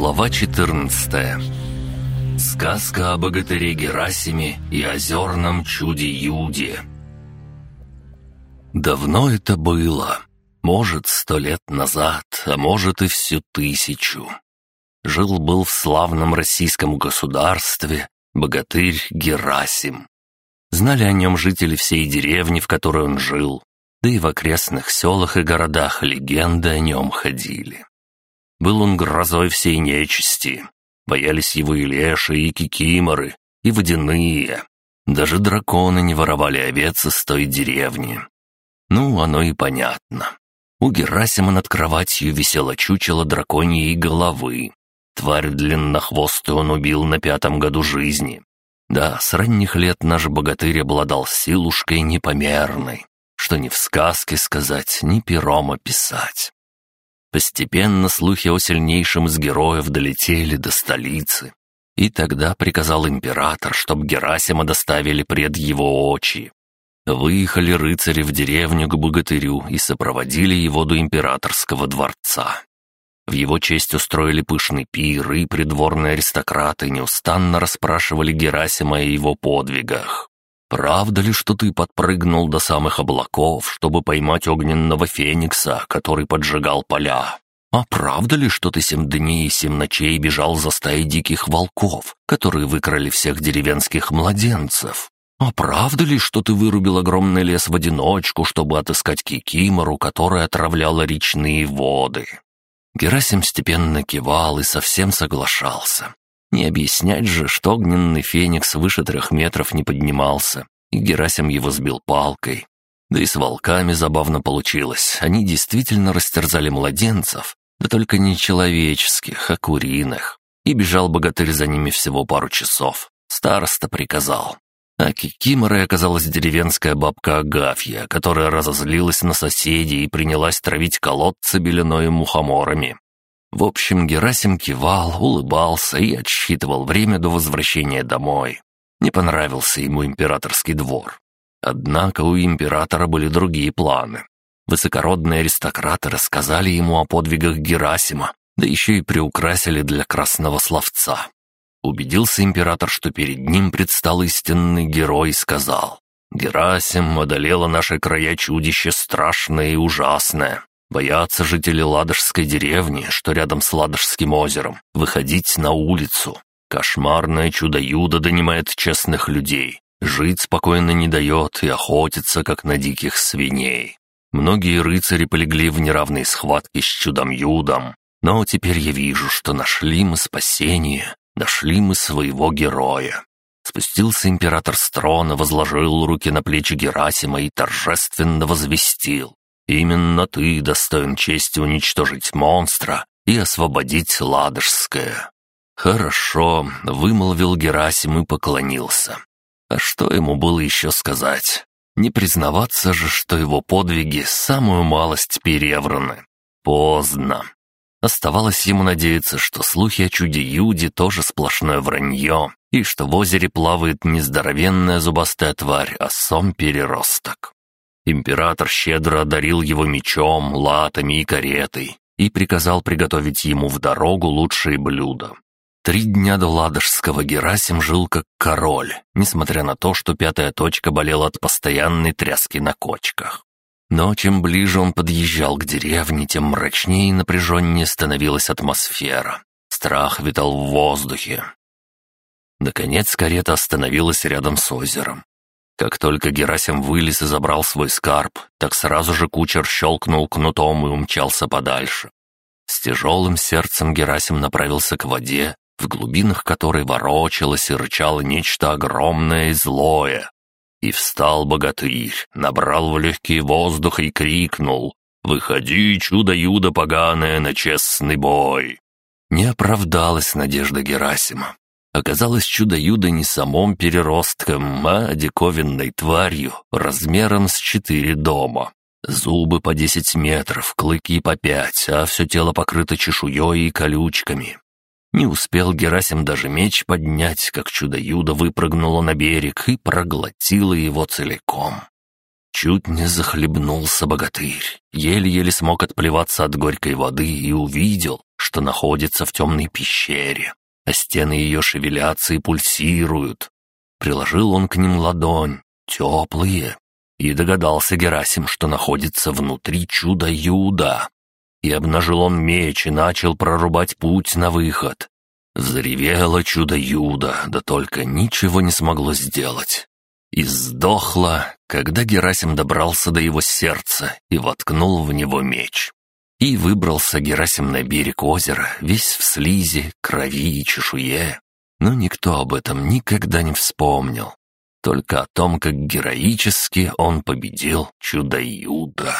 Глава 14 Сказка о богатыре Герасиме и озерном чуде Юде Давно это было. Может, сто лет назад, а может и всю тысячу. Жил-был в славном российском государстве богатырь Герасим. Знали о нем жители всей деревни, в которой он жил, да и в окрестных селах и городах легенды о нем ходили. Был он грозой всей нечисти. Боялись его и леши, и кикиморы, и водяные. Даже драконы не воровали овец из той деревни. Ну, оно и понятно. У Герасима над кроватью висело чучело драконьей головы. Тварь длиннохвостую он убил на пятом году жизни. Да, с ранних лет наш богатырь обладал силушкой непомерной, что ни в сказке сказать, ни пером описать. Постепенно слухи о сильнейшем из героев долетели до столицы. И тогда приказал император, чтобы Герасима доставили пред его очи. Выехали рыцари в деревню к богатырю и сопроводили его до императорского дворца. В его честь устроили пышный пир, и придворные аристократы неустанно расспрашивали Герасима о его подвигах. «Правда ли, что ты подпрыгнул до самых облаков, чтобы поймать огненного феникса, который поджигал поля? А правда ли, что ты семь дней и семь ночей бежал за стаей диких волков, которые выкрали всех деревенских младенцев? А правда ли, что ты вырубил огромный лес в одиночку, чтобы отыскать кикимору, которая отравляла речные воды?» Герасим степенно кивал и совсем соглашался. Не объяснять же, что огненный феникс выше трех метров не поднимался, и Герасим его сбил палкой. Да и с волками забавно получилось. Они действительно растерзали младенцев, да только не человеческих, а куриных. И бежал богатырь за ними всего пару часов. Староста приказал. А Кикиморой оказалась деревенская бабка Агафья, которая разозлилась на соседей и принялась травить колодцы беленой и мухоморами. В общем, Герасим кивал, улыбался и отсчитывал время до возвращения домой. Не понравился ему императорский двор. Однако у императора были другие планы. Высокородные аристократы рассказали ему о подвигах Герасима, да еще и приукрасили для красного словца. Убедился император, что перед ним предстал истинный герой и сказал, «Герасим одолело наши края чудище страшное и ужасное. Боятся жители Ладожской деревни, что рядом с Ладожским озером, выходить на улицу. Кошмарное чудо-юдо донимает честных людей. Жить спокойно не дает и охотится, как на диких свиней. Многие рыцари полегли в неравной схватке с чудом-юдом. Но теперь я вижу, что нашли мы спасение, нашли мы своего героя. Спустился император с трона, возложил руки на плечи Герасима и торжественно возвестил. Именно ты достоин чести уничтожить монстра и освободить Ладожское». «Хорошо», — вымолвил Герасим и поклонился. А что ему было еще сказать? Не признаваться же, что его подвиги самую малость перевраны. Поздно. Оставалось ему надеяться, что слухи о чуде Юди тоже сплошное вранье, и что в озере плавает не здоровенная зубастая тварь, а сом-переросток. Император щедро одарил его мечом, латами и каретой и приказал приготовить ему в дорогу лучшие блюда. Три дня до Ладожского Герасим жил как король, несмотря на то, что пятая точка болела от постоянной тряски на кочках. Но чем ближе он подъезжал к деревне, тем мрачнее и напряженнее становилась атмосфера. Страх витал в воздухе. Наконец карета остановилась рядом с озером. Как только Герасим вылез и забрал свой скарб, так сразу же кучер щелкнул кнутом и умчался подальше. С тяжелым сердцем Герасим направился к воде, в глубинах которой ворочалось и рычало нечто огромное и злое. И встал богатырь, набрал в легкий воздух и крикнул «Выходи, чудо-юдо поганое, на честный бой!» Не оправдалась надежда Герасима. Оказалось чудо-юдо не самым переростком, а диковинной тварью размером с четыре дома. Зубы по десять метров, клыки по пять, а все тело покрыто чешуей и колючками. Не успел Герасим даже меч поднять, как чудо-юдо выпрыгнуло на берег и проглотило его целиком. Чуть не захлебнулся богатырь, еле-еле смог отплеваться от горькой воды и увидел, что находится в темной пещере, а стены ее шевелятся и пульсируют. Приложил он к ним ладонь, теплые, и догадался Герасим, что находится внутри чудо-юда. И обнажил он меч и начал прорубать путь на выход. Взревело чудо-юдо, да только ничего не смогло сделать. И сдохло, когда Герасим добрался до его сердца и воткнул в него меч. И выбрался Герасим на берег озера, весь в слизи, крови и чешуе. Но никто об этом никогда не вспомнил. Только о том, как героически он победил чудо-юдо.